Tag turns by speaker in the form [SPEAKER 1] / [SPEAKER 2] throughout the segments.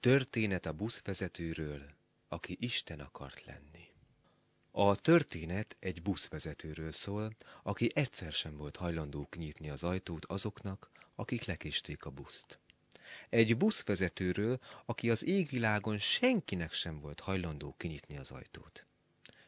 [SPEAKER 1] Történet a buszvezetőről, aki Isten akart lenni. A történet egy buszvezetőről szól, aki egyszer sem volt hajlandó kinyitni az ajtót azoknak, akik lekésték a buszt. Egy buszvezetőről, aki az égvilágon senkinek sem volt hajlandó kinyitni az ajtót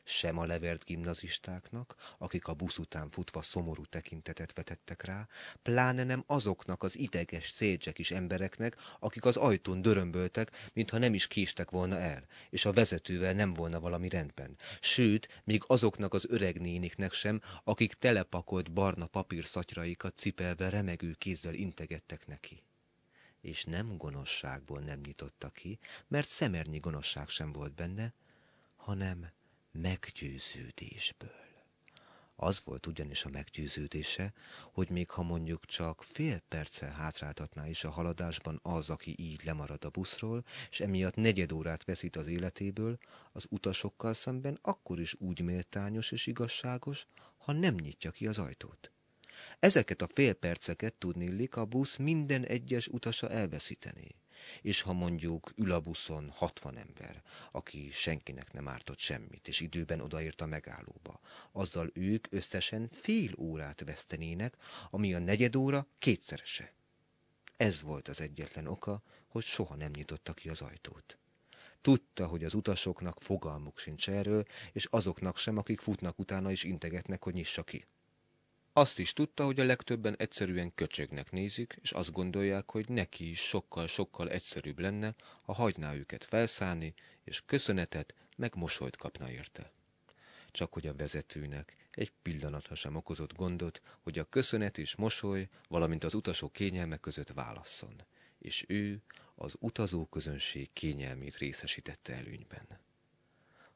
[SPEAKER 1] sem a levert gimnazistáknak, akik a busz után futva szomorú tekintetet vetettek rá, pláne nem azoknak az ideges, szédzsek is embereknek, akik az ajtón dörömböltek, mintha nem is késtek volna el, és a vezetővel nem volna valami rendben. Sőt, még azoknak az öreg néniknek sem, akik telepakolt barna papírszatyraikat cipelve remegő kézzel integettek neki és nem gonoszságból nem nyitotta ki, mert szemernyi gonoszság sem volt benne, hanem meggyőződésből. Az volt ugyanis a meggyőződése, hogy még ha mondjuk csak fél perccel hátráltatná is a haladásban az, aki így lemarad a buszról, és emiatt negyed órát veszít az életéből, az utasokkal szemben akkor is úgy méltányos és igazságos, ha nem nyitja ki az ajtót. Ezeket a fél perceket tudnélik a busz minden egyes utasa elveszítené és ha mondjuk ül a buszon 60 ember, aki senkinek nem ártott semmit, és időben odaért a megállóba, azzal ők összesen fél órát vesztenének, ami a negyed óra kétszerese. Ez volt az egyetlen oka, hogy soha nem nyitotta ki az ajtót. Tudta, hogy az utasoknak fogalmuk sincs erről, és azoknak sem, akik futnak utána és integetnek, hogy nyissa ki. Azt is tudta, hogy a legtöbben egyszerűen köcsögnek nézik, és azt gondolják, hogy neki is sokkal-sokkal egyszerűbb lenne, ha hagyná őket felszállni, és köszönetet, meg mosolyt kapna érte. Csak hogy a vezetőnek egy pillanatra sem okozott gondot, hogy a köszönet és mosoly, valamint az utasok kényelme között válasszon, és ő az utazó közönség kényelmét részesítette előnyben.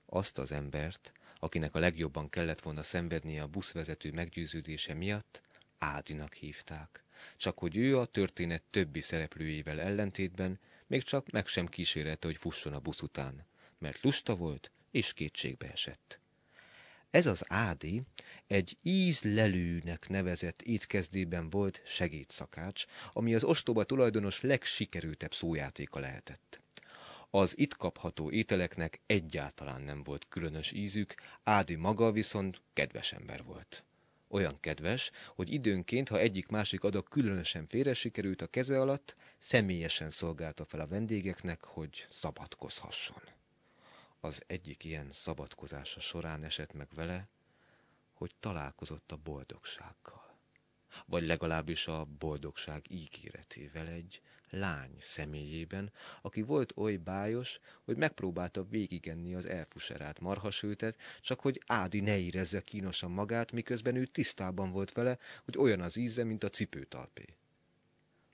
[SPEAKER 1] Azt az embert, akinek a legjobban kellett volna szenvednie a buszvezető meggyőződése miatt, Ádinak hívták. Csak hogy ő a történet többi szereplőjével ellentétben még csak meg sem kísérelte, hogy fusson a busz után, mert lusta volt és kétségbe esett. Ez az Ádi egy ízlelőnek nevezett étkezdében volt segédszakács, ami az ostoba tulajdonos legsikerültebb szójátéka lehetett. Az itt kapható ételeknek egyáltalán nem volt különös ízük, Ádi maga viszont kedves ember volt. Olyan kedves, hogy időnként, ha egyik-másik adag különösen félre sikerült a keze alatt, személyesen szolgálta fel a vendégeknek, hogy szabadkozhasson. Az egyik ilyen szabadkozása során esett meg vele, hogy találkozott a boldogsággal. Vagy legalábbis a boldogság ígéretével egy lány személyében, aki volt oly bájos, hogy megpróbálta végigenni az elfuserált marhasőtet, csak hogy Ádi ne érezze kínosan magát, miközben ő tisztában volt vele, hogy olyan az íze, mint a cipőtalpé.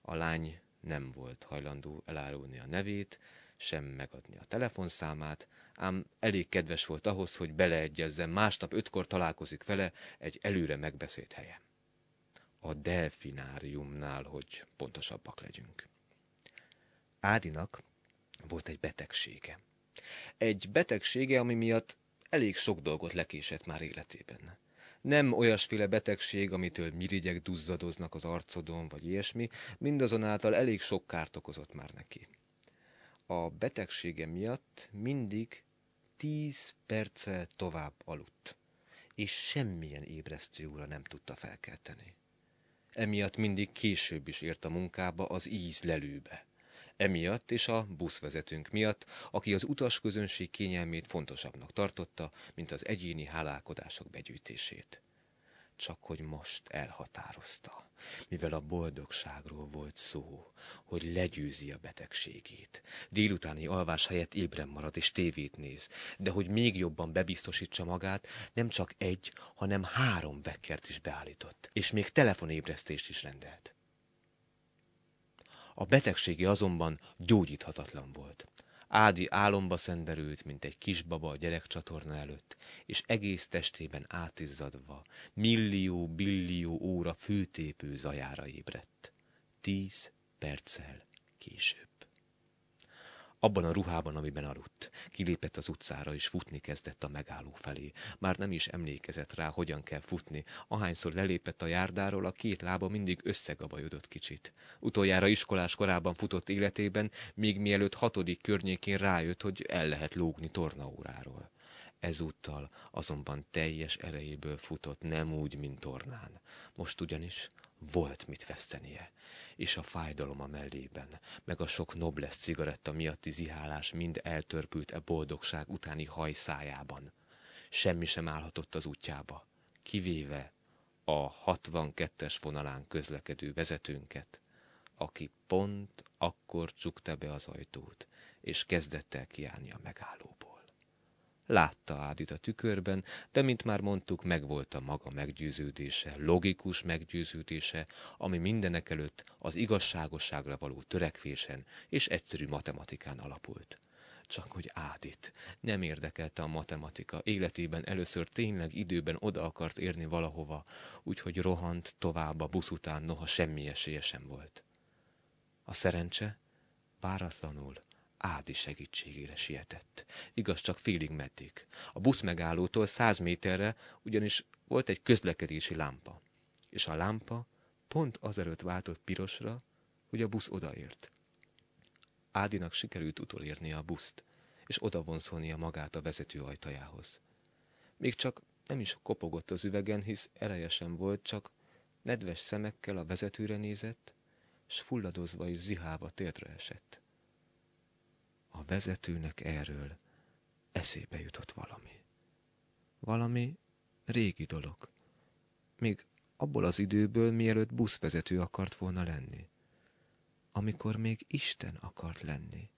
[SPEAKER 1] A lány nem volt hajlandó elárulni a nevét, sem megadni a telefonszámát, ám elég kedves volt ahhoz, hogy beleegyezzen, másnap ötkor találkozik vele egy előre megbeszélt helyen. A delfináriumnál, hogy pontosabbak legyünk. Ádinak volt egy betegsége. Egy betegsége, ami miatt elég sok dolgot lekésett már életében. Nem olyasféle betegség, amitől mirigyek duzzadoznak az arcodon, vagy ilyesmi, mindazonáltal elég sok kárt okozott már neki. A betegsége miatt mindig tíz perccel tovább aludt, és semmilyen ébresztő óra nem tudta felkelteni. Emiatt mindig később is ért a munkába az íz lelőbe. Emiatt és a buszvezetőnk miatt, aki az utasközönség kényelmét fontosabbnak tartotta, mint az egyéni hálálkodások begyűjtését. Csak hogy most elhatározta, mivel a boldogságról volt szó, hogy legyőzi a betegségét. Délutáni alvás helyett ébren marad és tévét néz, de hogy még jobban bebiztosítsa magát, nem csak egy, hanem három vekkert is beállított, és még telefonébresztést is rendelt. A betegsége azonban gyógyíthatatlan volt. Ádi álomba szenderült, mint egy kisbaba a gyerekcsatorna előtt, és egész testében átizzadva, millió-billió óra főtépő zajára ébredt. Tíz perccel később. Abban a ruhában, amiben aludt. Kilépett az utcára, és futni kezdett a megálló felé. Már nem is emlékezett rá, hogyan kell futni. Ahányszor lelépett a járdáról, a két lába mindig összegabajodott kicsit. Utoljára iskolás korában futott életében, még mielőtt hatodik környékén rájött, hogy el lehet lógni tornaóráról. Ezúttal azonban teljes erejéből futott, nem úgy, mint tornán. Most ugyanis volt mit vesztenie és a fájdalom a mellében, meg a sok nobles cigaretta miatti zihálás mind eltörpült e boldogság utáni hajszájában. Semmi sem állhatott az útjába, kivéve a 62-es vonalán közlekedő vezetőnket, aki pont akkor csukta be az ajtót, és kezdett el kiállni a megállóból. Látta Ádit a tükörben, de mint már mondtuk, megvolt a maga meggyőződése, logikus meggyőződése, ami mindenek előtt az igazságosságra való törekvésen és egyszerű matematikán alapult. Csak hogy Ádit nem érdekelte a matematika, életében először tényleg időben oda akart érni valahova, úgyhogy rohant tovább a busz után, noha semmi esélye sem volt. A szerencse váratlanul Ádi segítségére sietett. Igaz, csak félig meddig. A busz megállótól száz méterre ugyanis volt egy közlekedési lámpa. És a lámpa pont azelőtt váltott pirosra, hogy a busz odaért. Ádinak sikerült utolérnie a buszt, és odavonszolnia magát a vezető ajtajához. Még csak nem is kopogott az üvegen, hisz erejesen volt, csak nedves szemekkel a vezetőre nézett, s fulladozva és zihálva tértre esett. A vezetőnek erről eszébe jutott valami. Valami régi dolog. Még abból az időből, mielőtt buszvezető akart volna lenni. Amikor még Isten akart lenni.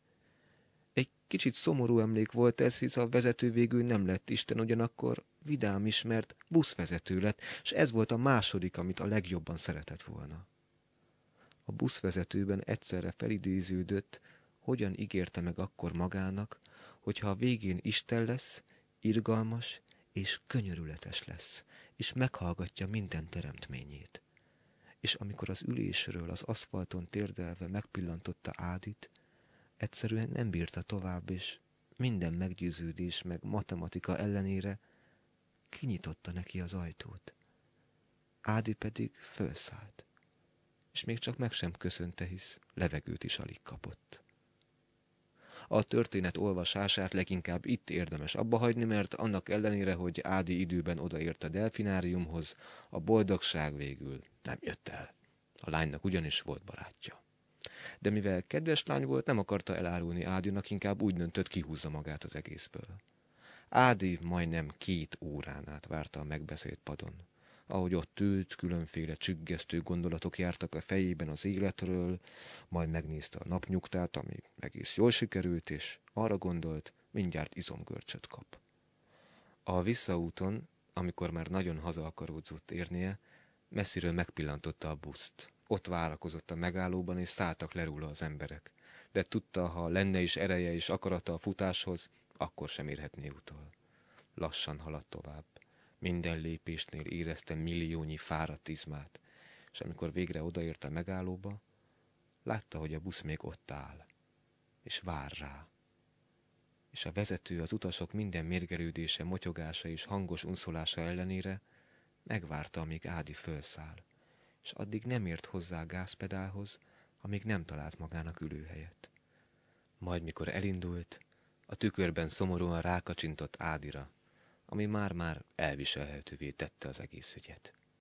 [SPEAKER 1] Egy kicsit szomorú emlék volt ez, hisz a vezető végül nem lett Isten, ugyanakkor vidám is, mert buszvezető lett, és ez volt a második, amit a legjobban szeretett volna. A buszvezetőben egyszerre felidéződött, hogyan ígérte meg akkor magának, hogyha a végén Isten lesz, irgalmas és könyörületes lesz, és meghallgatja minden teremtményét. És amikor az ülésről az aszfalton térdelve megpillantotta Ádit, egyszerűen nem bírta tovább, és minden meggyőződés meg matematika ellenére kinyitotta neki az ajtót. Ádi pedig fölszállt, és még csak meg sem köszönte, hisz levegőt is alig kapott. A történet olvasását leginkább itt érdemes abba hagyni, mert annak ellenére, hogy Ádi időben odaért a delfináriumhoz, a boldogság végül nem jött el. A lánynak ugyanis volt barátja. De mivel kedves lány volt, nem akarta elárulni Ádinak, inkább úgy döntött, kihúzza magát az egészből. Ádi majdnem két órán át várta a megbeszélt padon ahogy ott ült, különféle csüggesztő gondolatok jártak a fejében az életről, majd megnézte a napnyugtát, ami egész jól sikerült, és arra gondolt, mindjárt izomgörcsöt kap. A visszaúton, amikor már nagyon haza akaródzott érnie, messziről megpillantotta a buszt. Ott várakozott a megállóban, és szálltak le róla az emberek. De tudta, ha lenne is ereje és akarata a futáshoz, akkor sem érhetné utol. Lassan haladt tovább. Minden lépésnél éreztem milliónyi fáradt izmát, és amikor végre odaért a megállóba, látta, hogy a busz még ott áll, és vár rá. És a vezető az utasok minden mérgelődése, motyogása és hangos unszolása ellenére megvárta, amíg Ádi fölszáll, és addig nem ért hozzá a gázpedálhoz, amíg nem talált magának ülőhelyet. Majd mikor elindult, a tükörben szomorúan rákacsintott Ádira, ami már-már elviselhetővé tette az egész ügyet.